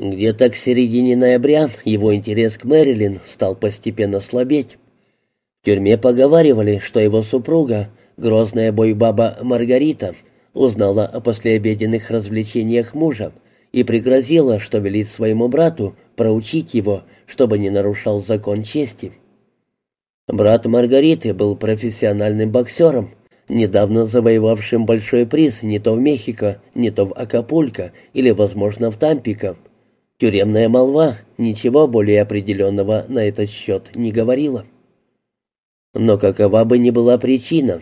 Где-то к середине ноября его интерес к Мэрилин стал постепенно слабеть. В тюрьме поговаривали, что его супруга, грозная бойбаба Маргарита, узнала о послеобеденных развлечениях мужа и пригрозила, что велит своему брату проучить его, чтобы не нарушал закон чести. Брат Маргариты был профессиональным боксером, недавно завоевавшим большой приз не то в Мехико, не то в Акапулько или, возможно, в Тампико. Тюремная молва ничего более определенного на этот счет не говорила. Но какова бы ни была причина,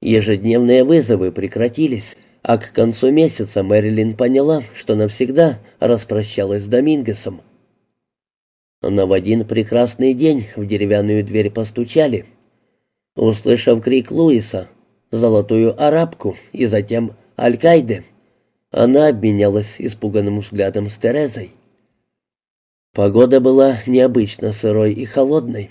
ежедневные вызовы прекратились, а к концу месяца Мэрилин поняла, что навсегда распрощалась с Домингесом. Но в один прекрасный день в деревянную дверь постучали. Услышав крик Луиса, золотую арабку и затем Аль-Кайде, она обменялась испуганным взглядом с Терезой. Погода была необычно сырой и холодной.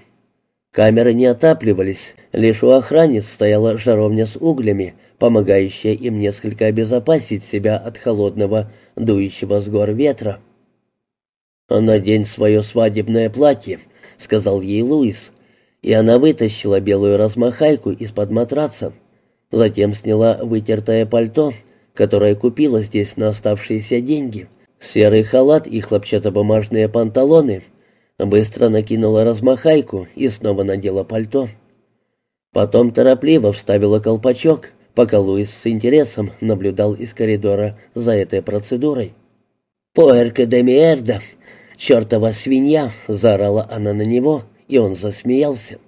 Камеры не отапливались, лишь у охранниц стояла жаровня с углями, помогающая им несколько обезопасить себя от холодного, дующего с гор ветра. «Надень свое свадебное платье», — сказал ей Луис, и она вытащила белую размахайку из-под матраца. Затем сняла вытертое пальто, которое купила здесь на оставшиеся деньги, серый халат и хлопчатобумажные панталоны, быстро накинула размахайку и снова надела пальто. Потом торопливо вставила колпачок, пока Луис с интересом наблюдал из коридора за этой процедурой. «Пуэрка де мерда! Чертова свинья!» — заорала она на него, и он засмеялся.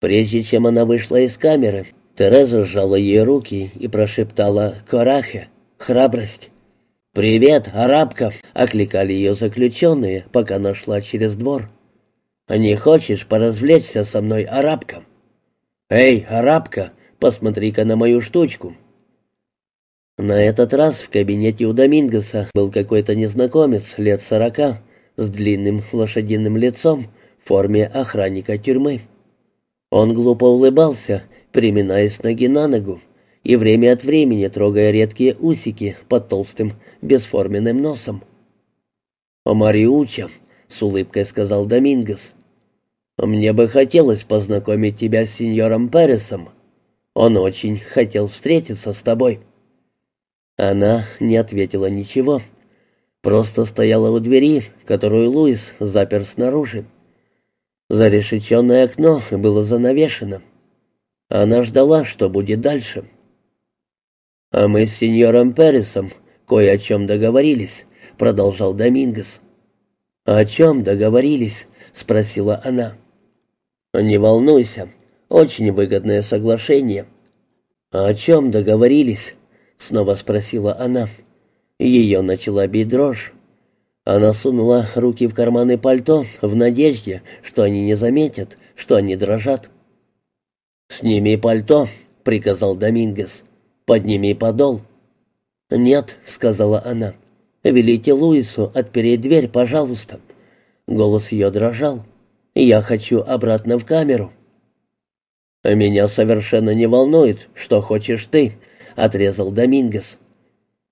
Прежде чем она вышла из камеры, Тереза сжала ей руки и прошептала «Корахе! Храбрость!» «Привет, арабка!» — окликали ее заключенные, пока она шла через двор. «Не хочешь поразвлечься со мной, арабка?» «Эй, арабка, посмотри-ка на мою штучку!» На этот раз в кабинете у Домингеса был какой-то незнакомец лет сорока с длинным лошадиным лицом в форме охранника тюрьмы. Он глупо улыбался, приминаясь ноги на ногу, и время от времени трогая редкие усики под толстым бесформенным носом. «О, Мариуча», — с улыбкой сказал Домингес, — «мне бы хотелось познакомить тебя с сеньором Пересом. Он очень хотел встретиться с тобой». Она не ответила ничего, просто стояла у двери, которую Луис запер снаружи. Зарешеченное окно было занавешено. Она ждала, что будет дальше. «А мы с сеньором Пересом кое о чем договорились», — продолжал Домингес. «О чем договорились?» — спросила она. «Не волнуйся, очень выгодное соглашение». «О чем договорились?» — снова спросила она. Ее начала бить дрожь. Она сунула руки в карманы пальто в надежде, что они не заметят, что они дрожат. «Сними пальто», — приказал Домингес. «Подними подол». «Нет», — сказала она. «Велите Луису отпереть дверь, пожалуйста». Голос ее дрожал. «Я хочу обратно в камеру». «Меня совершенно не волнует, что хочешь ты», — отрезал Домингес.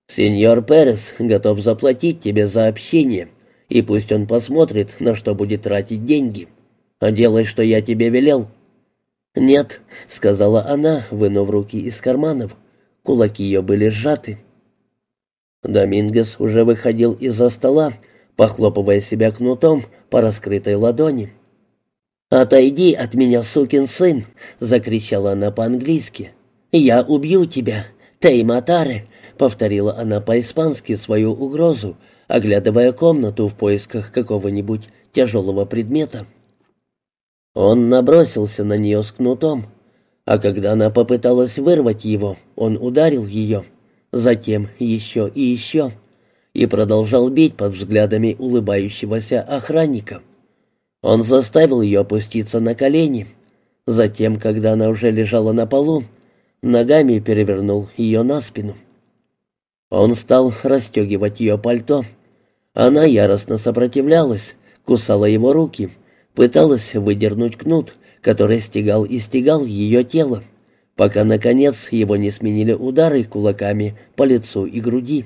«Сеньор Перес готов заплатить тебе за общение, и пусть он посмотрит, на что будет тратить деньги. Делай, что я тебе велел». «Нет», — сказала она, вынув руки из карманов. Кулаки ее были сжаты. Домингес уже выходил из-за стола, похлопывая себя кнутом по раскрытой ладони. «Отойди от меня, сукин сын!» — закричала она по-английски. «Я убью тебя, Тейматаре!» — повторила она по-испански свою угрозу, оглядывая комнату в поисках какого-нибудь тяжелого предмета. Он набросился на нее с кнутом, а когда она попыталась вырвать его, он ударил ее, затем еще и еще, и продолжал бить под взглядами улыбающегося охранника. Он заставил ее опуститься на колени. Затем, когда она уже лежала на полу, ногами перевернул ее на спину. Он стал расстегивать ее пальто. Она яростно сопротивлялась, кусала его руки, пыталась выдернуть кнут, который стегал и стегал ее тело, пока, наконец, его не сменили удары кулаками по лицу и груди.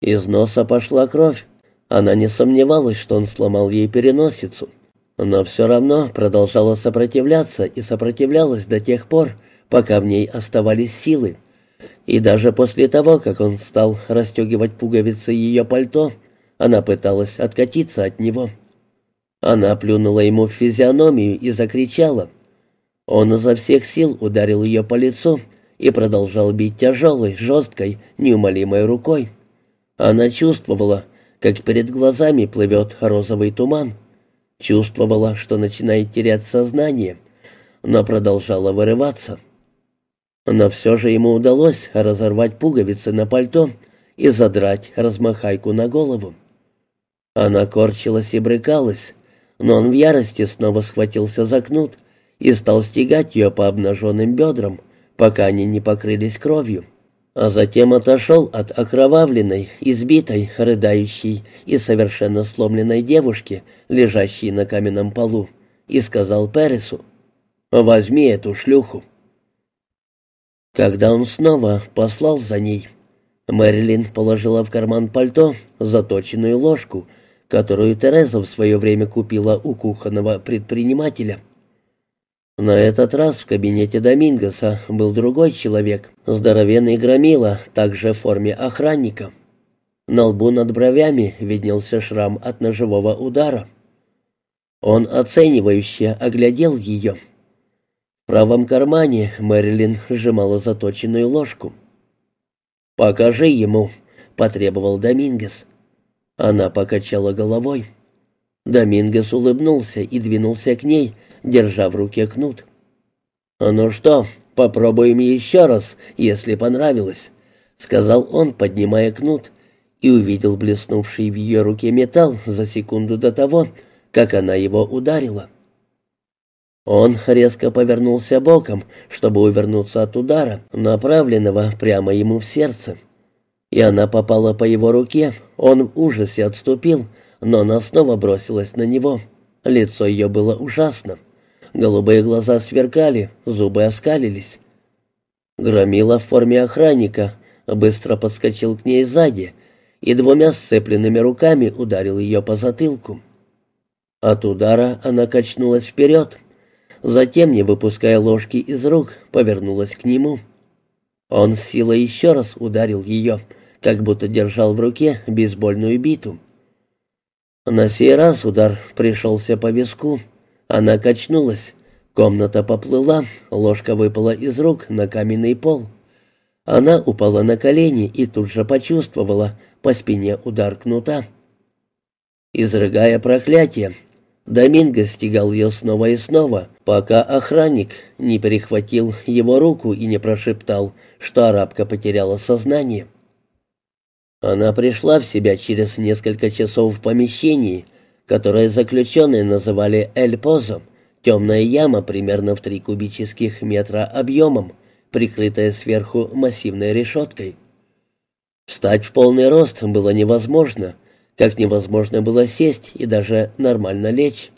Из носа пошла кровь. Она не сомневалась, что он сломал ей переносицу, но все равно продолжала сопротивляться и сопротивлялась до тех пор, пока в ней оставались силы. И даже после того, как он стал расстегивать пуговицы ее пальто, она пыталась откатиться от него. Она плюнула ему в физиономию и закричала. Он изо всех сил ударил ее по лицу и продолжал бить тяжелой, жесткой, неумолимой рукой. Она чувствовала, как перед глазами плывет розовый туман. Чувствовала, что начинает терять сознание, но продолжала вырываться. Но все же ему удалось разорвать пуговицы на пальто и задрать размахайку на голову. Она корчилась и брыкалась, но он в ярости снова схватился за кнут и стал стегать ее по обнаженным бедрам, пока они не покрылись кровью а затем отошел от окровавленной, избитой, рыдающей и совершенно сломленной девушки, лежащей на каменном полу, и сказал Пересу, «Возьми эту шлюху». Когда он снова послал за ней, Мэрилин положила в карман пальто заточенную ложку, которую Тереза в свое время купила у кухонного предпринимателя — на этот раз в кабинете Домингоса был другой человек, здоровенный громила, также в форме охранника. На лбу над бровями виднелся шрам от ножевого удара. Он оценивающе оглядел ее. В правом кармане Мэрилин сжимала заточенную ложку. «Покажи ему», — потребовал Домингес. Она покачала головой. Домингес улыбнулся и двинулся к ней, держа в руке кнут. «Ну что, попробуем еще раз, если понравилось», — сказал он, поднимая кнут, и увидел блеснувший в ее руке металл за секунду до того, как она его ударила. Он резко повернулся боком, чтобы увернуться от удара, направленного прямо ему в сердце. И она попала по его руке, он в ужасе отступил, но она снова бросилась на него. Лицо ее было ужасно. Голубые глаза сверкали, зубы оскалились. Громила в форме охранника быстро подскочил к ней сзади и двумя сцепленными руками ударил ее по затылку. От удара она качнулась вперед, затем, не выпуская ложки из рук, повернулась к нему. Он с силой еще раз ударил ее, как будто держал в руке бейсбольную биту. На сей раз удар пришелся по виску, она качнулась. Комната поплыла, ложка выпала из рук на каменный пол. Она упала на колени и тут же почувствовала по спине удар кнута. Изрыгая проклятие, Доминго стегал ее снова и снова, пока охранник не перехватил его руку и не прошептал, что арабка потеряла сознание. Она пришла в себя через несколько часов в помещении, которое заключенные называли «эль-позом», темная яма примерно в три кубических метра объемом, прикрытая сверху массивной решеткой. Встать в полный рост было невозможно, как невозможно было сесть и даже нормально лечь.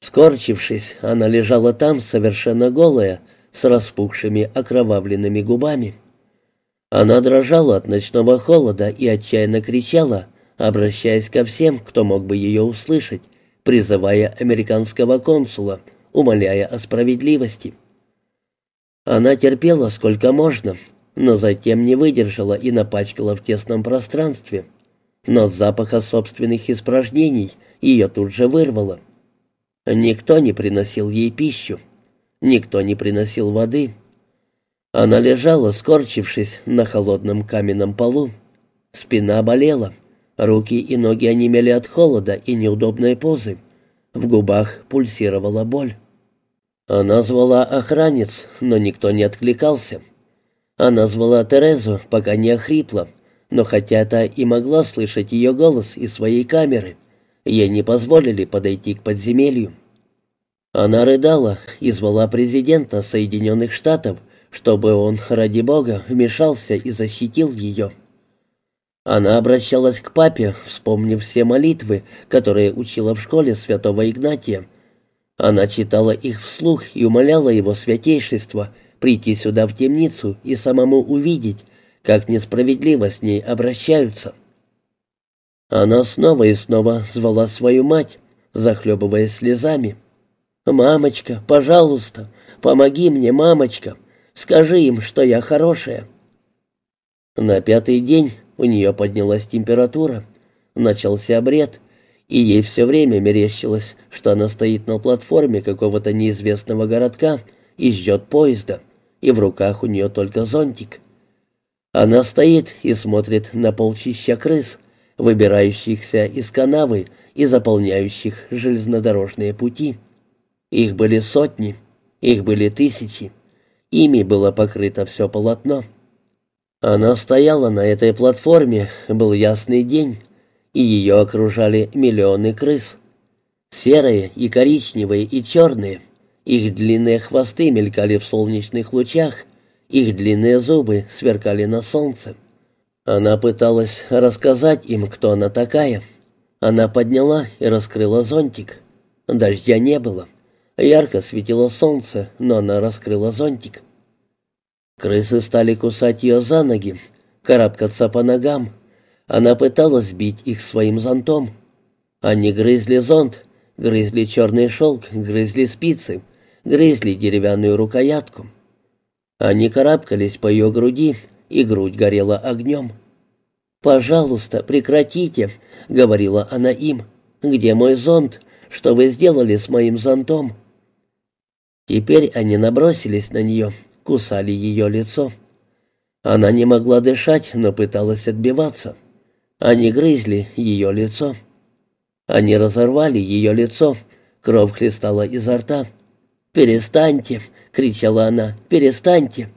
Скорчившись, она лежала там совершенно голая, с распухшими окровавленными губами. Она дрожала от ночного холода и отчаянно кричала, обращаясь ко всем, кто мог бы ее услышать, призывая американского консула, умоляя о справедливости. Она терпела сколько можно, но затем не выдержала и напачкала в тесном пространстве. Но от запаха собственных испражнений ее тут же вырвало. Никто не приносил ей пищу, никто не приносил воды. Она лежала, скорчившись на холодном каменном полу. Спина болела. Руки и ноги онемели от холода и неудобной позы. В губах пульсировала боль. Она звала охранец, но никто не откликался. Она звала Терезу, пока не охрипла, но хотя та и могла слышать ее голос из своей камеры, ей не позволили подойти к подземелью. Она рыдала и звала президента Соединенных Штатов, чтобы он, ради бога, вмешался и защитил ее. Она обращалась к папе, вспомнив все молитвы, которые учила в школе святого Игнатия. Она читала их вслух и умоляла его святейшество прийти сюда в темницу и самому увидеть, как несправедливо с ней обращаются. Она снова и снова звала свою мать, захлебываясь слезами. «Мамочка, пожалуйста, помоги мне, мамочка, скажи им, что я хорошая». На пятый день у нее поднялась температура, начался обред, и ей все время мерещилось, что она стоит на платформе какого-то неизвестного городка и ждет поезда, и в руках у нее только зонтик. Она стоит и смотрит на полчища крыс, выбирающихся из канавы и заполняющих железнодорожные пути. Их были сотни, их были тысячи. Ими было покрыто все полотно. Она стояла на этой платформе, был ясный день, и ее окружали миллионы крыс. Серые и коричневые и черные. Их длинные хвосты мелькали в солнечных лучах, их длинные зубы сверкали на солнце. Она пыталась рассказать им, кто она такая. Она подняла и раскрыла зонтик. Дождя не было. Ярко светило солнце, но она раскрыла зонтик. Крысы стали кусать ее за ноги, карабкаться по ногам. Она пыталась бить их своим зонтом. Они грызли зонт, грызли черный шелк, грызли спицы, грызли деревянную рукоятку. Они карабкались по ее груди, и грудь горела огнем. «Пожалуйста, прекратите», — говорила она им. «Где мой зонт? Что вы сделали с моим зонтом?» Теперь они набросились на нее, кусали ее лицо. Она не могла дышать, но пыталась отбиваться. Они грызли ее лицо. Они разорвали ее лицо, кровь хлестала изо рта. «Перестаньте!» — кричала она. «Перестаньте!»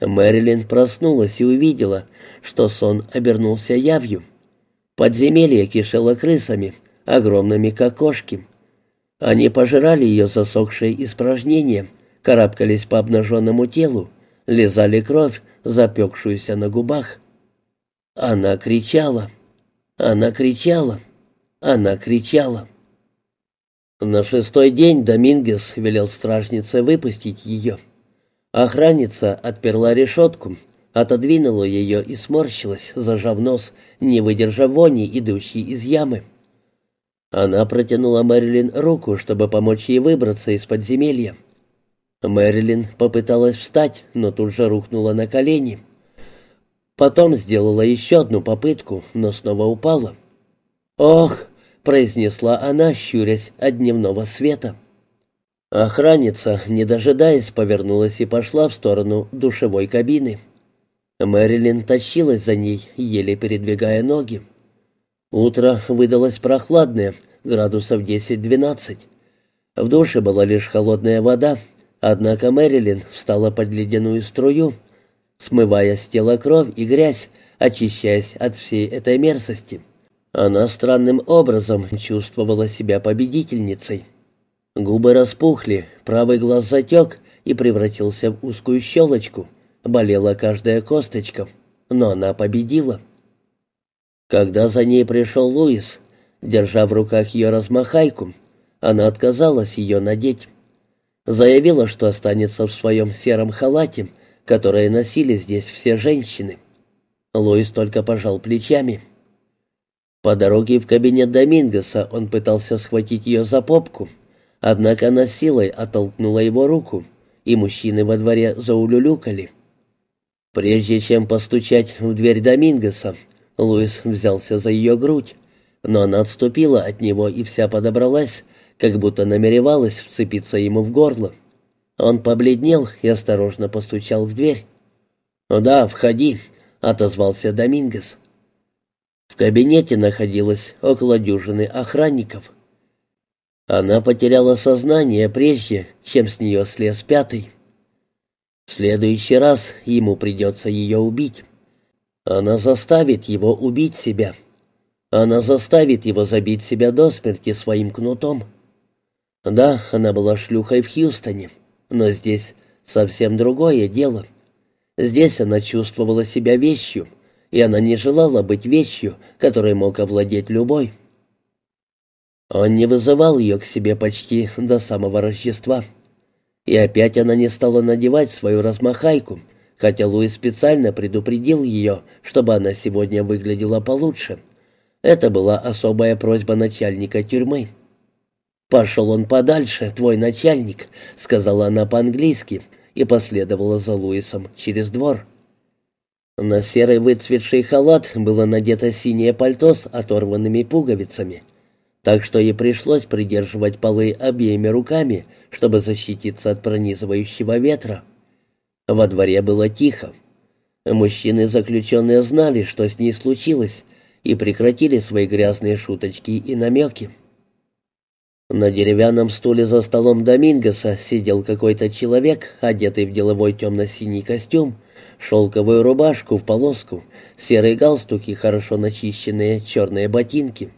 Мэрилин проснулась и увидела, что сон обернулся явью. Подземелье кишело крысами, огромными как кошки. Они пожирали ее засохшие испражнения, карабкались по обнаженному телу, лизали кровь, запекшуюся на губах. Она кричала, она кричала, она кричала. На шестой день Домингес велел стражнице выпустить ее. Охранница отперла решетку, отодвинула ее и сморщилась, зажав нос, не выдержав вони, идущей из ямы. Она протянула Мэрилин руку, чтобы помочь ей выбраться из подземелья. Мэрилин попыталась встать, но тут же рухнула на колени. Потом сделала еще одну попытку, но снова упала. «Ох!» — произнесла она, щурясь от дневного света. Охранница, не дожидаясь, повернулась и пошла в сторону душевой кабины. Мэрилин тащилась за ней, еле передвигая ноги. Утро выдалось прохладное, градусов 10-12. В душе была лишь холодная вода, однако Мэрилин встала под ледяную струю, смывая с тела кровь и грязь, очищаясь от всей этой мерзости. Она странным образом чувствовала себя победительницей. Губы распухли, правый глаз затек и превратился в узкую щелочку. Болела каждая косточка, но она победила. Когда за ней пришел Луис, держа в руках ее размахайку, она отказалась ее надеть. Заявила, что останется в своем сером халате, который носили здесь все женщины. Луис только пожал плечами. По дороге в кабинет Домингоса он пытался схватить ее за попку — Однако она силой оттолкнула его руку, и мужчины во дворе заулюлюкали. Прежде чем постучать в дверь Домингоса, Луис взялся за ее грудь, но она отступила от него и вся подобралась, как будто намеревалась вцепиться ему в горло. Он побледнел и осторожно постучал в дверь. «Да, входи», — отозвался Домингос. В кабинете находилось около дюжины охранников. Она потеряла сознание прежде, чем с нее слез пятый. В следующий раз ему придется ее убить. Она заставит его убить себя. Она заставит его забить себя до смерти своим кнутом. Да, она была шлюхой в Хьюстоне, но здесь совсем другое дело. Здесь она чувствовала себя вещью, и она не желала быть вещью, которой мог овладеть любой. Он не вызывал ее к себе почти до самого Рождества. И опять она не стала надевать свою размахайку, хотя Луис специально предупредил ее, чтобы она сегодня выглядела получше. Это была особая просьба начальника тюрьмы. «Пошел он подальше, твой начальник», — сказала она по-английски и последовала за Луисом через двор. На серый выцветший халат было надето синее пальто с оторванными пуговицами, так что ей пришлось придерживать полы обеими руками, чтобы защититься от пронизывающего ветра. Во дворе было тихо. Мужчины-заключенные знали, что с ней случилось, и прекратили свои грязные шуточки и намеки. На деревянном стуле за столом Домингоса сидел какой-то человек, одетый в деловой темно-синий костюм, шелковую рубашку в полоску, серый галстук и хорошо начищенные черные ботинки.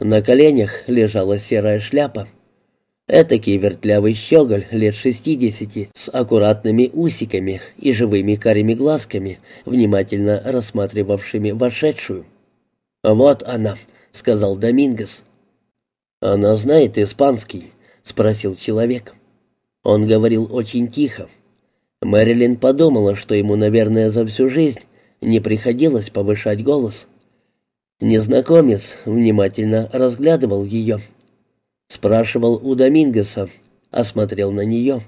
На коленях лежала серая шляпа. Этакий вертлявый щеголь лет шестидесяти с аккуратными усиками и живыми карими глазками, внимательно рассматривавшими вошедшую. «Вот она», — сказал Домингос. «Она знает испанский?» — спросил человек. Он говорил очень тихо. Мэрилин подумала, что ему, наверное, за всю жизнь не приходилось повышать голос. Незнакомец внимательно разглядывал ее. Спрашивал у Домингеса, осмотрел на нее.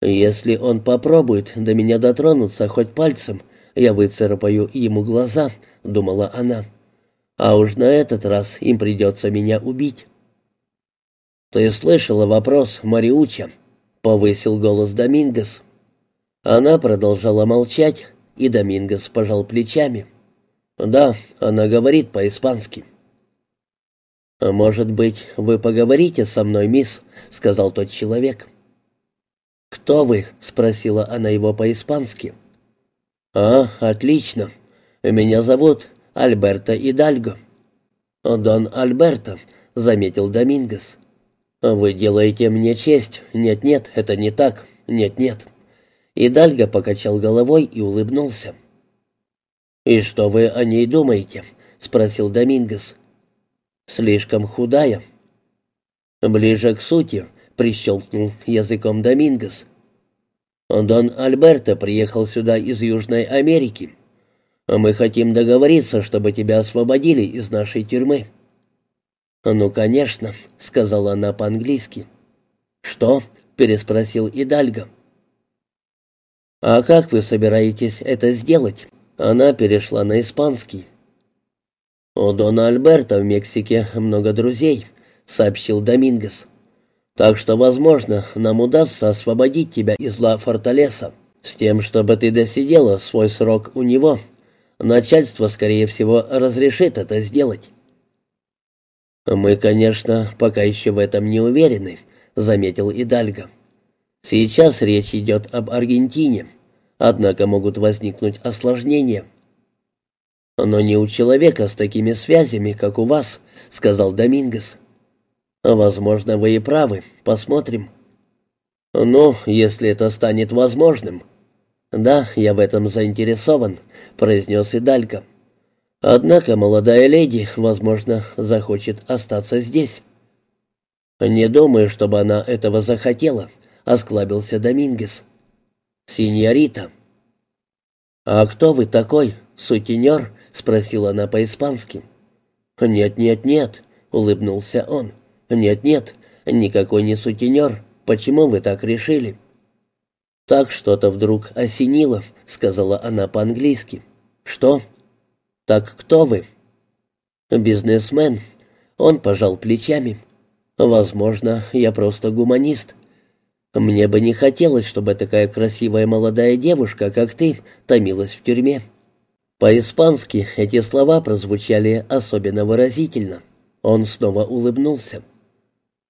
«Если он попробует до меня дотронуться хоть пальцем, я выцарапаю ему глаза», — думала она. «А уж на этот раз им придется меня убить». «Ты слышала вопрос, Мариуча?» — повысил голос Домингос. Она продолжала молчать, и Домингос пожал плечами. «Да, она говорит по-испански». «Может быть, вы поговорите со мной, мисс?» — сказал тот человек. «Кто вы?» — спросила она его по-испански. «А, отлично. Меня зовут Альберто Идальго». «Дон Альберто», — заметил Домингос. «Вы делаете мне честь. Нет-нет, это не так. Нет-нет». И Дальго покачал головой и улыбнулся. «И что вы о ней думаете?» — спросил Домингес. «Слишком худая». «Ближе к сути», — прищелкнул языком Домингес. «Дон Альберто приехал сюда из Южной Америки. Мы хотим договориться, чтобы тебя освободили из нашей тюрьмы». «Ну, конечно», — сказала она по-английски. «Что?» — переспросил Идальго. «А как вы собираетесь это сделать?» Она перешла на испанский. «У Дона Альберта в Мексике много друзей», — сообщил Домингес. «Так что, возможно, нам удастся освободить тебя из Ла Форталеса, с тем, чтобы ты досидела свой срок у него. Начальство, скорее всего, разрешит это сделать». «Мы, конечно, пока еще в этом не уверены», — заметил Идальго. «Сейчас речь идет об Аргентине, однако могут возникнуть осложнения». «Но не у человека с такими связями, как у вас», — сказал Домингес. «Возможно, вы и правы. Посмотрим». «Ну, если это станет возможным». «Да, я в этом заинтересован», — произнес Идальго. Однако молодая леди, возможно, захочет остаться здесь. «Не думаю, чтобы она этого захотела», — осклабился Домингес. «Синьорита». «А кто вы такой? Сутенер?» — спросила она по-испански. «Нет, нет, нет», — улыбнулся он. «Нет, нет, никакой не сутенер. Почему вы так решили?» «Так что-то вдруг осенило», — сказала она по-английски. «Что?» «Так кто вы?» «Бизнесмен». Он пожал плечами. «Возможно, я просто гуманист. Мне бы не хотелось, чтобы такая красивая молодая девушка, как ты, томилась в тюрьме». По-испански эти слова прозвучали особенно выразительно. Он снова улыбнулся.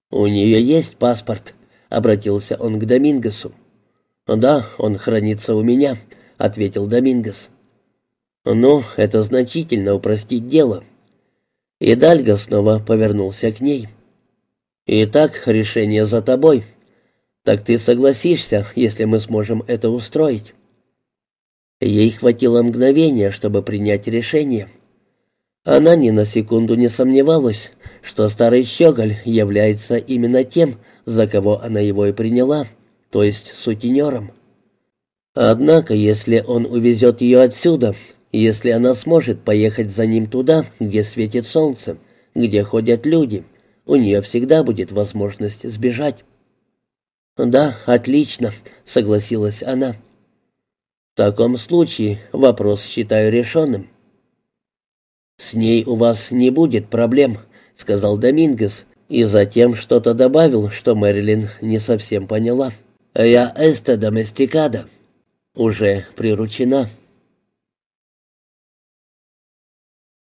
«У нее есть паспорт», — обратился он к Домингосу. «Да, он хранится у меня», — ответил Домингос. «Ну, это значительно упростит дело». И Дальга снова повернулся к ней. «Итак, решение за тобой. Так ты согласишься, если мы сможем это устроить?» Ей хватило мгновения, чтобы принять решение. Она ни на секунду не сомневалась, что старый щеголь является именно тем, за кого она его и приняла, то есть сутенером. Однако, если он увезет ее отсюда, Если она сможет поехать за ним туда, где светит солнце, где ходят люди, у нее всегда будет возможность сбежать. «Да, отлично», — согласилась она. «В таком случае вопрос считаю решенным». «С ней у вас не будет проблем», — сказал Домингес, и затем что-то добавил, что Мэрилин не совсем поняла. «Я эста доместикада». «Уже приручена».